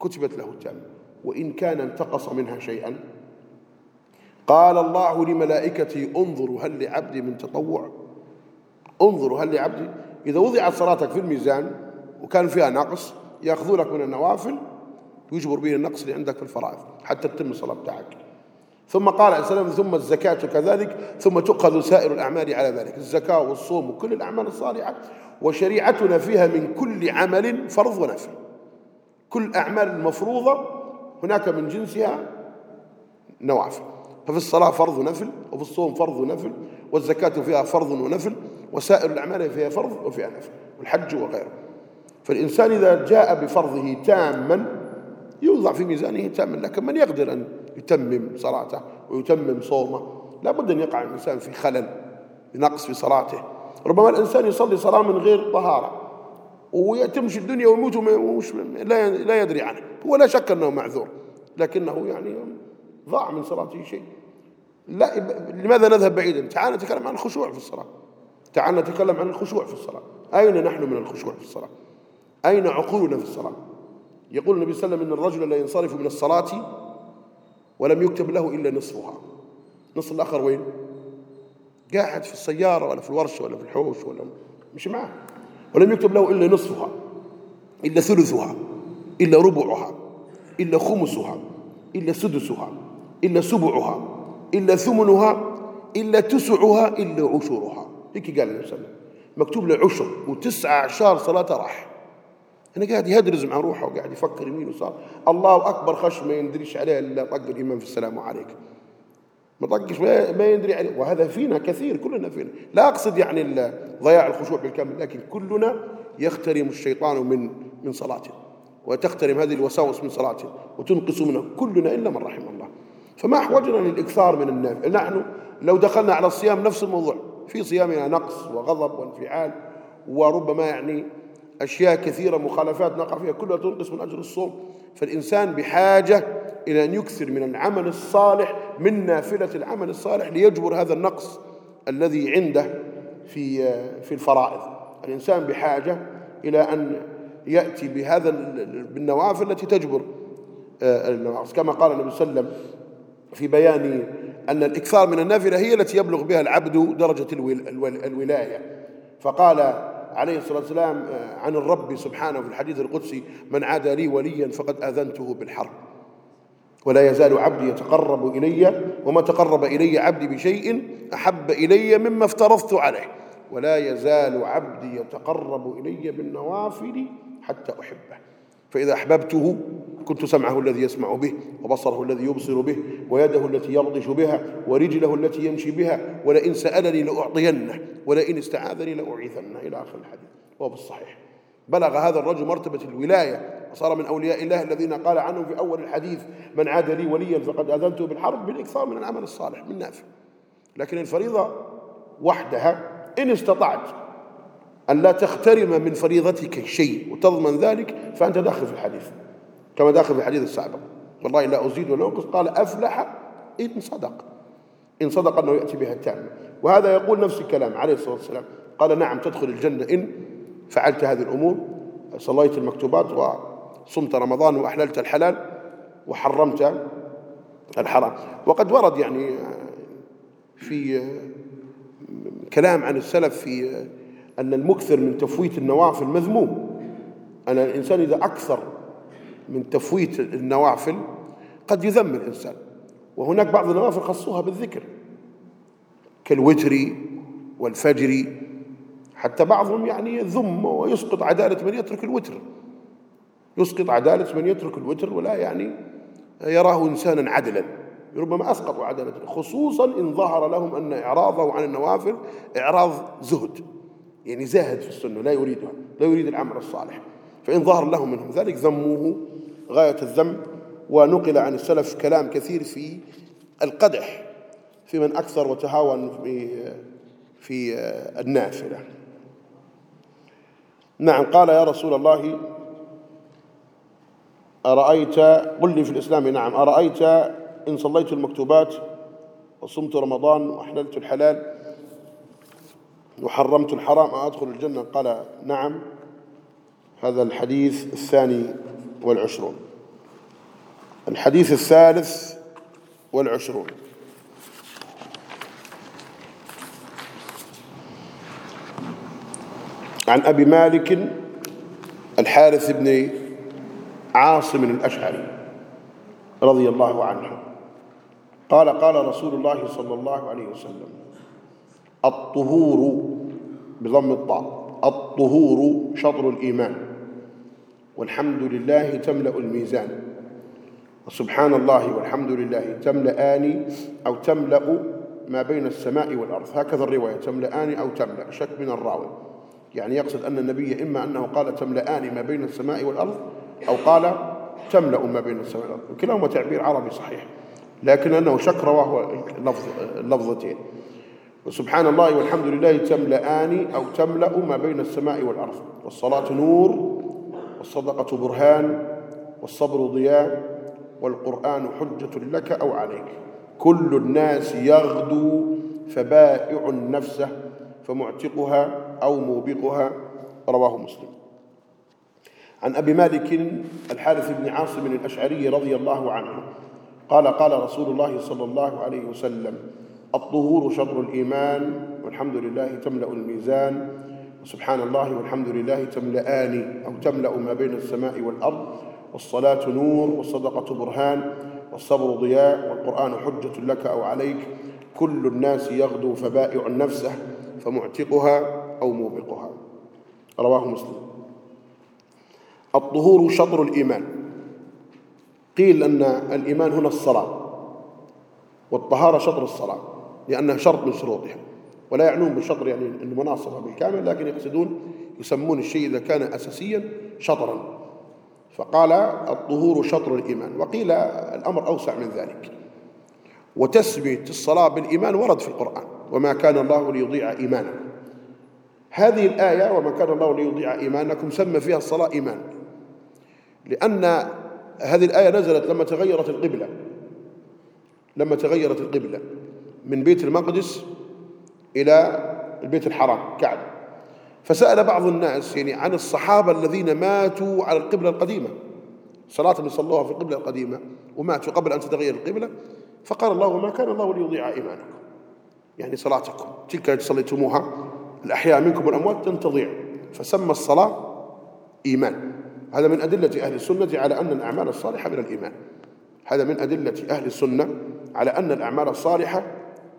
كتبت له تامة وإن كان انتقص منها شيئا قال الله لملائكته انظروا هل لعبدي من تطوع؟ انظروا هل لعبدي؟ إذا وضعت صلاتك في الميزان وكان فيها نقص يأخذوا لك من النوافل ويجبر به النقص اللي عندك في الفرائض حتى تتم الصلاة بتاعك. ثم قال عليه السلام ثم الزكاة كذلك ثم تؤخذ سائر الأعمال على ذلك. الزكاة والصوم وكل الأعمال الصالحة. وشريعتنا فيها من كل عمل فرض ونفل كل أعمال المفروضة هناك من جنسها نوافل. ففي الصلاة فرض ونفل وفي الصوم فرض ونفل والزكاة فيها فرض ونفل وسائر الأعمال فيها فرض وفيها نفل والحج وغيره. فالإنسان إذا جاء بفرضه تاما يوضع في ميزانه تاما لكن من يقدر أن يتمم صلاته ويتمم صومه. لابد أن يقع الإنسان في خلل نقص في صلاته. ربما الإنسان يصلي صلاة من غير طهارة وتمشي الدنيا ويموت لا لا يدري عنه. ولا شك أنه معذور لكنه يعني ضاع من صلاته شيء. لا لماذا نذهب بعيدا؟ تعال نتكلم عن الخشوع في الصلاة. تعال نتكلم عن الخشوع في الصلاة. أين نحن من الخشوع في الصلاة؟ أين عقولنا في الصلاة؟ يقول النبي صلى الله عليه وسلم إن الرجل لا ينصرف من الصلاة ولم يكتب له إلا نصفها نصف الآخر وين؟ قاعد في السيارة ولا في الورشة ولا في الحوش ولا مش معه ولم يكتب له إلا نصفها إلا ثلثها إلا ربعها إلا خمسها إلا سدسها إلا سبعها إلا ثمنها إلا تسعها إلا عشرها. هيك قال النبي صلى الله عليه وسلم مكتوب له عشر وتسعة عشر صلاة راح. أنا قاعد يهدرز مع روحه وقاعد يفكر يمين وصار الله أكبر خش ما يندريش عليه إلا طق الإمام في السلام عليك. ما طقش ما يندري عليه. وهذا فينا كثير كلنا فينا. لا أقصد يعني ضياع الخشوع بالكامل لكن كلنا يخترم الشيطان من من صلاته. وتخترم هذه الوساوس من صلاته وتنقص منه كلنا إلا من رحم الله. فما أحوجنا للإكثار من النافع نحن لو دخلنا على الصيام نفس الموضوع. في صيامنا نقص وغضب وانفعال وربما يعني أشياء كثيرة مخالفات نقع فيها كلها تنقص من أجر الصوم. فالإنسان بحاجة إلى أن يكثر من العمل الصالح من نافلة العمل الصالح ليجبر هذا النقص الذي عنده في في الفرائض. الإنسان بحاجة إلى أن يأتي بهذا بالنوافل التي تجبر. آه، النقص كما قال النبي صلى الله عليه وسلم في بيان أن الإكثار من النافلة هي التي يبلغ بها العبد درجة الولاية. فقال عليه الصلاة والسلام آه، عن الرب سبحانه في الحديث القدسي من عادى لي وليا فقد آذنته بالحرب. ولا يزال عبدي يتقرب إلي وما تقرب إلي عبدي بشيء أحب إلي مما افترضت عليه. ولا يزال عبدي يتقرب إلي بالنوافل حتى أحبه. فإذا أحببته كنت سمعه الذي يسمع به وبصره الذي يبصر به ويده التي يبطش بها ورجله التي يمشي بها ولئن سألني لأعطينه ولئن استعاذني لأعيذنه. إلى آخر الحديث. وهو بالصحيح بلغ هذا الرجل مرتبة الولاية وصار من أولياء الله الذين قال عنهم في أول الحديث من عاد لي وليا فقد أذنته بالحرب بالإكثار من العمل الصالح من نافع. لكن الفريضة وحدها إن استطعت أن لا تخترم من فريضتك شيء وتضمن ذلك فأنت داخل في الحديث. كما داخل في الحديث السابق. والله لا أزيد ولا أنقص. قال أفلح إن صدق. إن صدق أنه يأتي بها التامة وهذا يقول نفس الكلام عليه الصلاة والسلام. قال نعم تدخل الجنة إن فعلت هذه الأمور. صليت المكتوبات وصمت رمضان وأحللت الحلال وحرمت الحرام. وقد ورد يعني في كلام عن السلف في أن المكثر من تفويت النوافل مذموم أن الإنسان إذا أكثر من تفويت النوافل قد يذم الإنسان. وهناك بعض النوافل خصوها بالذكر كالوتر والفجر حتى بعضهم يعني يذم ويسقط عدالة من يترك الوتر. يسقط عدالة من يترك الوتر ولا يعني يراه إنسانا عدلا ربما أسقطوا عدالته خصوصا إن ظهر لهم أن إعراضه عن النوافل إعراض زهد. يعني زاهد في السنة لا يريدها لا يريد العمل الصالح. فإن ظهر لهم منهم ذلك ذموه غاية الذم ونقل عن السلف كلام كثير في القدح في من أكثر وتهاون في النافلة. نعم قال يا رسول الله أرأيت قل لي في الإسلام نعم أرأيت إن صليت المكتوبات وصمت رمضان وأحللت الحلال وحرمت الحرام أدخل الجنة؟ قال نعم. هذا الحديث الثاني والعشرون. الحديث الثالث والعشرون. عن أبي مالك الحارث بن عاصم الأشعري رضي الله عنه. قال قال رسول الله صلى الله عليه وسلم الطهور بضم الطاء الطهور شطر الإيمان. والحمد لله تملأ الميزان. وسبحان الله والحمد لله تملأان أو تملأ ما بين السماء والأرض. هكذا الرواية تملأان أو تملأ شك من الراوي. يعني يقصد أن النبي إما أنه قال تملأان ما بين السماء والأرض أو قال تملأ ما بين السماء والأرض. وكلاهما تعبير عربي صحيح لكن أنه شك رواه اللفظ اللفظتين. وسبحان الله والحمد لله تملأان أو تملأ ما بين السماء والأرض. والصلاة نور والصدقة برهان والصبر ضياء والقرآن حجة لك أو عليك. كل الناس يغدو فبائع نفسه فمعتقها أو موبقها رواه مسلم. عن أبي مالك الحارث بن عاصم الأشعري رضي الله عنه قال قال رسول الله صلى الله عليه وسلم الطهور شطر الإيمان والحمد لله تملأ الميزان وسبحان الله والحمد لله تملأان أو تملأ ما بين السماء والأرض والصلاة نور والصدقة برهان والصبر ضياء والقرآن حجة لك أو عليك. كل الناس يغدو فبائع نفسه فمعتقها أو موبقها. رواه مسلم. الطهور شطر الإيمان. قيل أن الإيمان هنا الصلاة والطهارة شطر الصلاة لأنها شرط من شروطها. ولا يعنون بالشطر يعني المناصبة بالكامل لكن يقصدون يسمون الشيء إذا كان أساسيا شطرا. فقال الطهور شطر الإيمان وقيل الأمر أوسع من ذلك. وتسمية الصلاة بالإيمان ورد في القرآن وما كان الله ليضيع إيمانكم. هذه الآية وما كان الله ليضيع إيمانكم سمى فيها الصلاة إيمان. لأن هذه الآية نزلت لما تغيرت القبلة لما تغيرت القبلة من بيت المقدس إلى البيت الحرام كعب. فسأل بعض الناس يعني عن الصحابة الذين ماتوا على القبلة القديمة. صلاة يصلوها في القبلة القديمة وماتوا قبل أن تتغير القبلة. فقال الله ما كان الله ليضيع إيمانكم. يعني صلاتكم تلك التي صليتموها الأحياء منكم والأموات لن تضيع فسمى الصلاة إيمان. هذا من أدلة أهل السنة على أن الأعمال الصالحة من الإيمان. هذا من أدلة أهل السنة على أن الأعمال الصالحة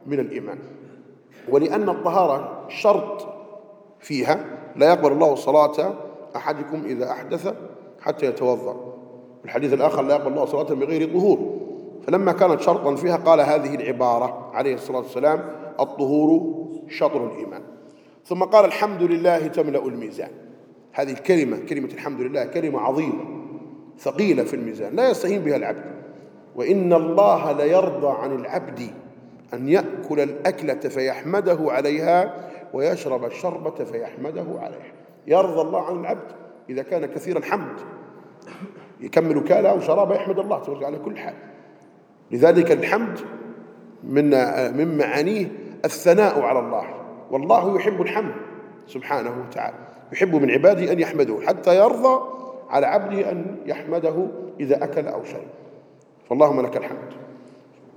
من الإيمان. ولأن الطهارة شرط فيها لا يقبل الله صلاة أحدكم إذا أحدث حتى يتوضأ. الحديث الآخر لا يقبل الله صلاة بغير طهور. فلما كانت شرطا فيها قال هذه العبارة عليه الصلاة والسلام الطهور شطر الإيمان. ثم قال الحمد لله تملأ الميزان. هذه الكلمة كلمة الحمد لله كلمة عظيمة ثقيلة في الميزان لا يستهين بها العبد. وإن الله ليرضى عن العبد أن يأكل الأكلة فيحمده عليها ويشرب الشربة فيحمده عليها. يرضى الله عن العبد إذا كان كثير الحمد. يكمل كاله وشرابه يحمد الله تبارك على كل حال. لذلك الحمد من من معانيه الثناء على الله. والله يحب الحمد سبحانه وتعالى. يحب من عباده أن يحمده حتى يرضى على عبده أن يحمده إذا أكل أو شرب. فاللهم لك الحمد.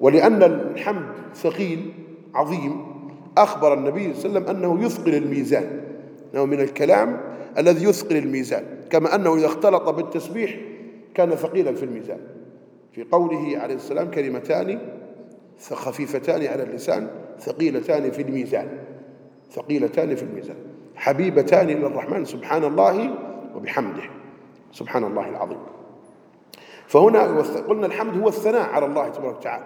ولأن الحمد ثقيل عظيم أخبر النبي صلى الله عليه وسلم أنه يثقل الميزان. أنه من الكلام الذي يثقل الميزان. كما أنه إذا اختلط بالتسبيح كان ثقيلا في الميزان. في قوله عليه السلام كلمتان خفيفتان على اللسان ثقيلتان في الميزان. ثقيلتان في الميزان. حبيبتان للرحمن سبحان الله وبحمده. سبحان الله العظيم. فهنا قلنا الحمد هو الثناء على الله تبارك وتعالى.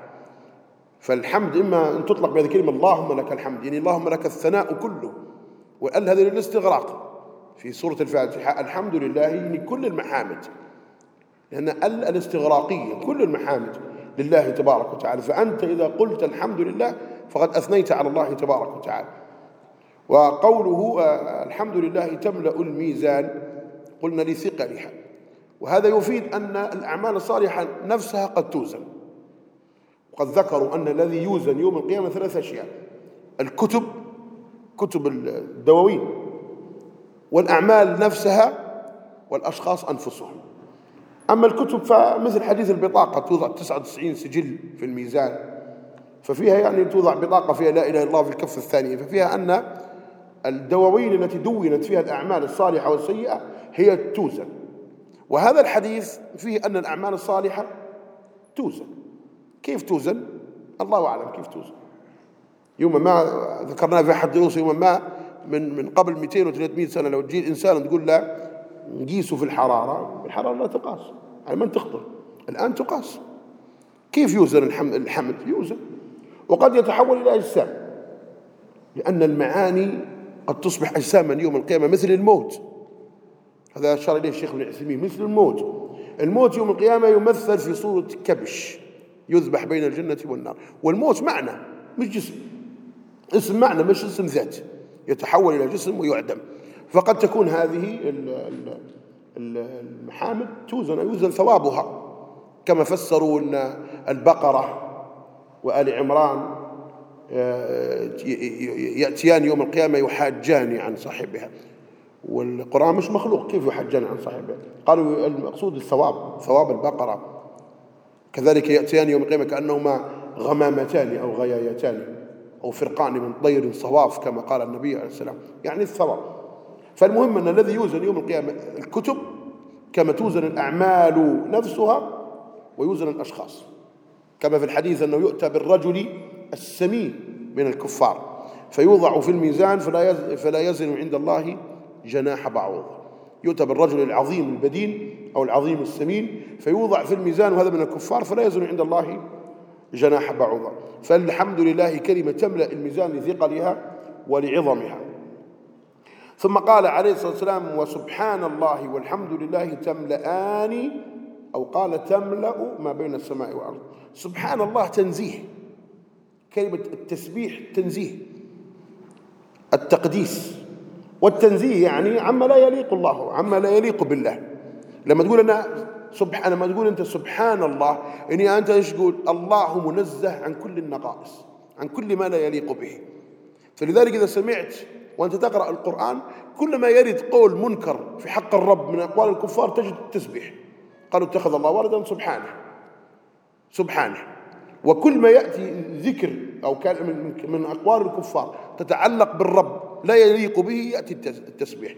فالحمد إما أن تطلق بهذه الكلمة اللهم لك الحمد يعني اللهم لك الثناء كله وقال هذا للاستغراق. في سورة الفاتحة الحمد لله يعني كل المحامد. لأن أل الاستغراقية كل المحامد لله تبارك وتعالى. فأنت إذا قلت الحمد لله فقد أثنيت على الله تبارك وتعالى. وقوله آه، الحمد لله تملأ الميزان قلنا لثقلها. وهذا يفيد أن الأعمال الصالحة نفسها قد توزن. وقد ذكروا أن الذي يوزن يوم القيامة ثلاث أشياء. الكتب كتب الدواوين والأعمال نفسها والأشخاص أنفسهم. أما الكتب فمثل حديث البطاقة توضع 99 سجل في الميزان ففيها يعني توضع بطاقة فيها لا إله إلا الله في الكف الثانية ففيها أن الدواوين التي دونت فيها الأعمال الصالحة والسيئة هي توزن. وهذا الحديث فيه أن الأعمال الصالحة توزن. كيف توزن؟ الله أعلم كيف توزن. يوم ما ذكرناه في أحد دروس يوم ما من من قبل 200 و 300 سنة لو تجي إنسان تقول له نقيسه في الحرارة الحرارة لا تقاس. على من تخطر. الآن تقاس. كيف يوزن الحمد يوزن. وقد يتحول إلى أجسام. لأن المعاني قد تصبح أجساما يوم القيامة مثل الموت. هذا أشار إليه الشيخ ابن عثيمين مثل الموت. الموت يوم القيامة يمثل في صورة كبش. يذبح بين الجنة والنار. والموت معنى مش جسم. اسم معنى مش اسم ذات. يتحول إلى جسم ويعدم. فقد تكون هذه المحامد توزن يوزن ثوابها. كما فسروا أن البقرة وآل عمران آه، يأتيان يوم القيامة يحاجان عن صاحبها. والقرآن مش مخلوق كيف يحجان عن صاحبه قالوا المقصود الثواب ثواب البقرة. كذلك يأتيان يوم القيامة كأنهما غمامتان أو غيايتان أو فرقان من طير صواف كما قال النبي عليه السلام. يعني الثواب. فالمهم أن الذي يوزن يوم القيامة الكتب كما توزن الأعمال نفسها ويوزن الأشخاص. كما في الحديث أنه يؤتى بالرجل السمين من الكفار. فيوضع في الميزان فلا فلا يزن عند الله جناح بعوض. يؤتى بالرجل العظيم البدين أو العظيم السمين فيوضع في الميزان وهذا من الكفار فلا يزن عند الله جناح بعوضة. فالحمد لله كلمة تملأ الميزان لثقلها ولعظمها. ثم قال عليه الصلاة والسلام وسبحان الله والحمد لله تملأان أو قال تملأ ما بين السماء والأرض سبحان الله تنزيه. كلمة التسبيح تنزيه. التقديس. والتنزيه يعني عما لا يليق الله عما لا يليق بالله. لما تقول أنا سبحان لما تقول أنت سبحان الله إني أنت إيش تقول الله منزه عن كل النقائص عن كل ما لا يليق به. فلذلك إذا سمعت وأنت تقرأ القرآن كل ما يرد قول منكر في حق الرب من أقوال الكفار تجد التسبيح قالوا اتخذ الله ولدا سبحانه. سبحانه. وكل ما يأتي ذكر أو كان من أقوال الكفار تتعلق بالرب لا يليق به يأتي التسبيح.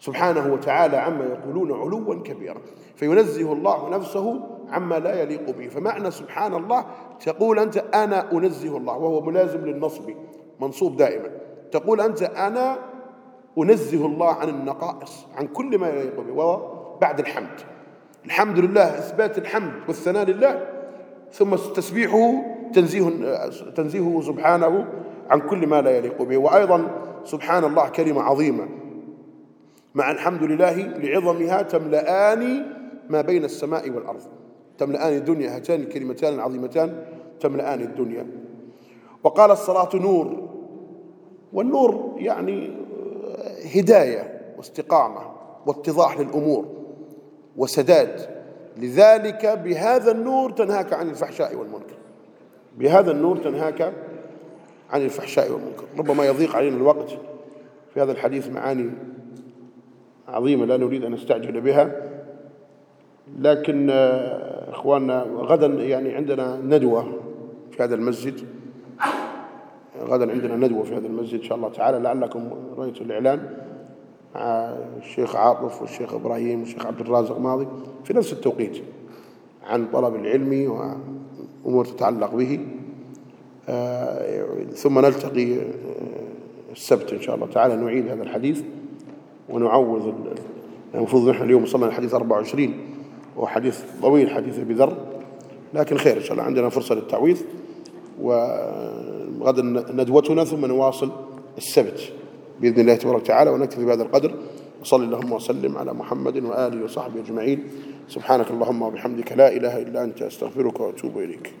سبحانه وتعالى عما يقولون علوا كبيرا. فينزه الله نفسه عما لا يليق به. فمعنى سبحان الله تقول أنت أنا أنزه الله وهو ملازم للنصب منصوب دائما. تقول أنت أنا أنزه الله عن النقائص عن كل ما يليق به وهو بعد الحمد. الحمد لله إثبات الحمد والثناء لله ثم تسبيحه تنزيه تنزيهه سبحانه عن كل ما لا يليق به. وأيضا سبحان الله كلمة عظيمة. مع الحمد لله لعظمها تملآن ما بين السماء والأرض. تملآن الدنيا هاتان الكلمتان العظيمتان تملآن الدنيا. وقال الصلاة نور. والنور يعني هداية واستقامة واتضاح للأمور وسداد. لذلك بهذا النور تنهاك عن الفحشاء والمنكر. بهذا النور تنهاك عن الفحشاء والمنكر. ربما يضيق علينا الوقت في هذا الحديث معاني عظيمة لا نريد أن نستعجل بها. لكن آه، إخواننا غدا يعني عندنا ندوة في هذا المسجد. غدا عندنا ندوة في هذا المسجد إن شاء الله تعالى. لعلكم رأيتوا الإعلان. مع الشيخ عاطف والشيخ إبراهيم والشيخ عبد الرازق ماضي في نفس التوقيت عن طلب العلم وأمور تتعلق به. ثم نلتقي آه، السبت إن شاء الله تعالى نعيد هذا الحديث ونعوض المفروض نحن اليوم وصلنا لحديث 24 وهو حديث طويل حديث أبي ذر لكن خير إن شاء الله عندنا فرصة للتعويض وغدا ندوتنا ثم نواصل السبت بإذن الله تبارك وتعالى ونكتفي بهذا القدر وصلي اللهم وسلم على محمد وآله وصحبه أجمعين. سبحانك اللهم وبحمدك لا إله إلا أنت أستغفرك وأتوب إليك.